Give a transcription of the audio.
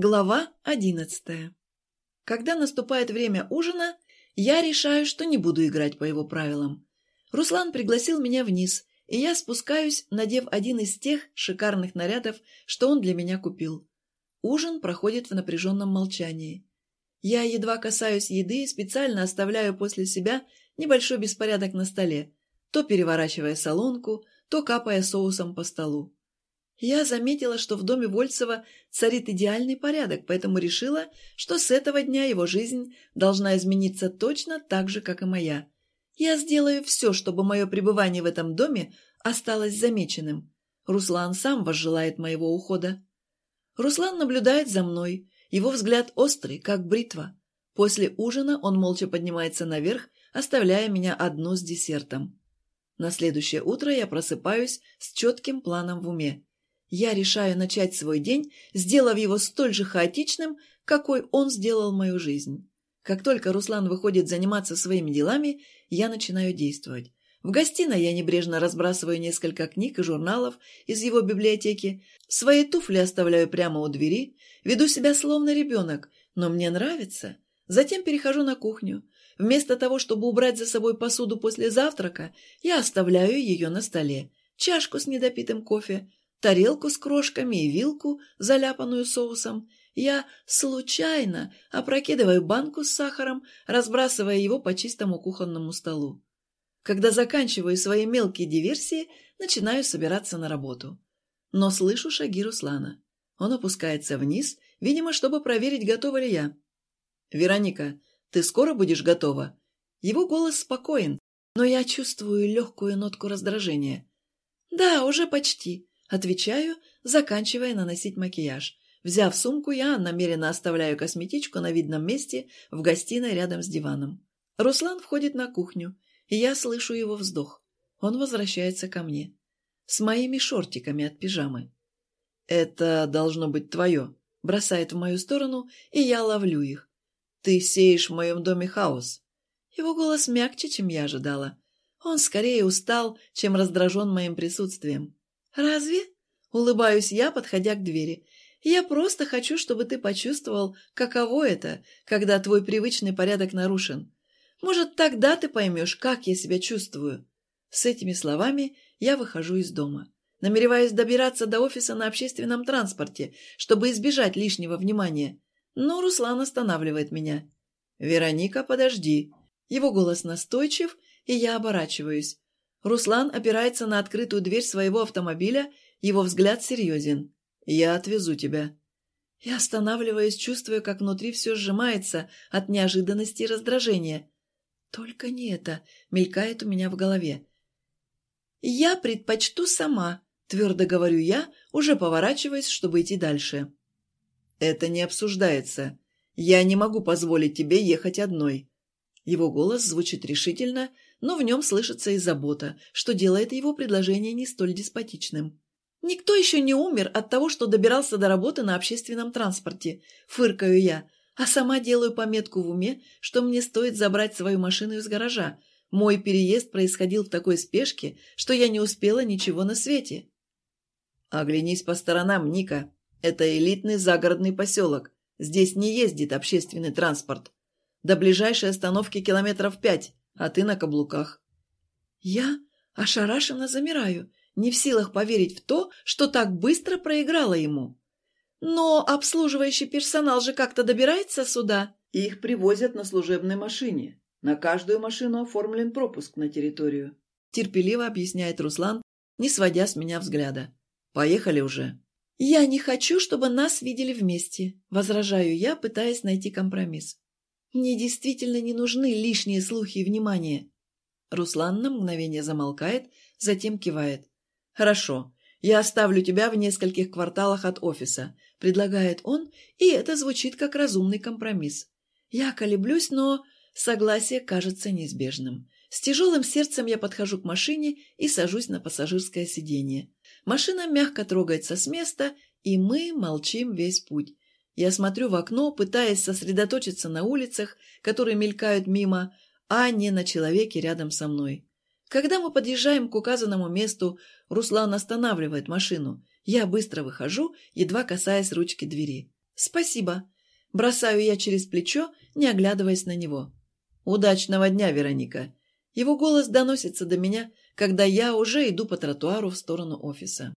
Глава одиннадцатая. Когда наступает время ужина, я решаю, что не буду играть по его правилам. Руслан пригласил меня вниз, и я спускаюсь, надев один из тех шикарных нарядов, что он для меня купил. Ужин проходит в напряженном молчании. Я едва касаюсь еды и специально оставляю после себя небольшой беспорядок на столе, то переворачивая солонку, то капая соусом по столу. Я заметила, что в доме Вольцева царит идеальный порядок, поэтому решила, что с этого дня его жизнь должна измениться точно так же, как и моя. Я сделаю все, чтобы мое пребывание в этом доме осталось замеченным. Руслан сам возжелает моего ухода. Руслан наблюдает за мной. Его взгляд острый, как бритва. После ужина он молча поднимается наверх, оставляя меня одну с десертом. На следующее утро я просыпаюсь с четким планом в уме. Я решаю начать свой день, сделав его столь же хаотичным, какой он сделал мою жизнь. Как только Руслан выходит заниматься своими делами, я начинаю действовать. В гостиной я небрежно разбрасываю несколько книг и журналов из его библиотеки, свои туфли оставляю прямо у двери, веду себя словно ребенок, но мне нравится. Затем перехожу на кухню. Вместо того, чтобы убрать за собой посуду после завтрака, я оставляю ее на столе. Чашку с недопитым кофе, тарелку с крошками и вилку, заляпанную соусом. Я случайно опрокидываю банку с сахаром, разбрасывая его по чистому кухонному столу. Когда заканчиваю свои мелкие диверсии, начинаю собираться на работу. Но слышу шаги Руслана. Он опускается вниз, видимо, чтобы проверить, готова ли я. «Вероника, ты скоро будешь готова?» Его голос спокоен, но я чувствую легкую нотку раздражения. «Да, уже почти», Отвечаю, заканчивая наносить макияж. Взяв сумку, я намеренно оставляю косметичку на видном месте в гостиной рядом с диваном. Руслан входит на кухню, и я слышу его вздох. Он возвращается ко мне. С моими шортиками от пижамы. «Это должно быть твое», — бросает в мою сторону, и я ловлю их. «Ты сеешь в моем доме хаос». Его голос мягче, чем я ожидала. Он скорее устал, чем раздражен моим присутствием. «Разве?» — улыбаюсь я, подходя к двери. «Я просто хочу, чтобы ты почувствовал, каково это, когда твой привычный порядок нарушен. Может, тогда ты поймешь, как я себя чувствую». С этими словами я выхожу из дома. Намереваюсь добираться до офиса на общественном транспорте, чтобы избежать лишнего внимания. Но Руслан останавливает меня. «Вероника, подожди». Его голос настойчив, и я оборачиваюсь. Руслан опирается на открытую дверь своего автомобиля, его взгляд серьезен. «Я отвезу тебя». Я останавливаюсь, чувствуя, как внутри все сжимается от неожиданности и раздражения. «Только не это», — мелькает у меня в голове. «Я предпочту сама», — твердо говорю я, уже поворачиваясь, чтобы идти дальше. «Это не обсуждается. Я не могу позволить тебе ехать одной». Его голос звучит решительно, — но в нем слышится и забота, что делает его предложение не столь деспотичным. «Никто еще не умер от того, что добирался до работы на общественном транспорте», — фыркаю я, а сама делаю пометку в уме, что мне стоит забрать свою машину из гаража. Мой переезд происходил в такой спешке, что я не успела ничего на свете. «Оглянись по сторонам, Ника. Это элитный загородный поселок. Здесь не ездит общественный транспорт. До ближайшей остановки километров пять а ты на каблуках. Я ошарашенно замираю, не в силах поверить в то, что так быстро проиграла ему. Но обслуживающий персонал же как-то добирается сюда. Их привозят на служебной машине. На каждую машину оформлен пропуск на территорию. Терпеливо объясняет Руслан, не сводя с меня взгляда. Поехали уже. «Я не хочу, чтобы нас видели вместе», — возражаю я, пытаясь найти компромисс. Мне действительно не нужны лишние слухи и внимание. Руслан на мгновение замолкает, затем кивает. «Хорошо, я оставлю тебя в нескольких кварталах от офиса», — предлагает он, и это звучит как разумный компромисс. Я колеблюсь, но согласие кажется неизбежным. С тяжелым сердцем я подхожу к машине и сажусь на пассажирское сиденье. Машина мягко трогается с места, и мы молчим весь путь. Я смотрю в окно, пытаясь сосредоточиться на улицах, которые мелькают мимо, а не на человеке рядом со мной. Когда мы подъезжаем к указанному месту, Руслан останавливает машину. Я быстро выхожу, едва касаясь ручки двери. «Спасибо». Бросаю я через плечо, не оглядываясь на него. «Удачного дня, Вероника!» Его голос доносится до меня, когда я уже иду по тротуару в сторону офиса.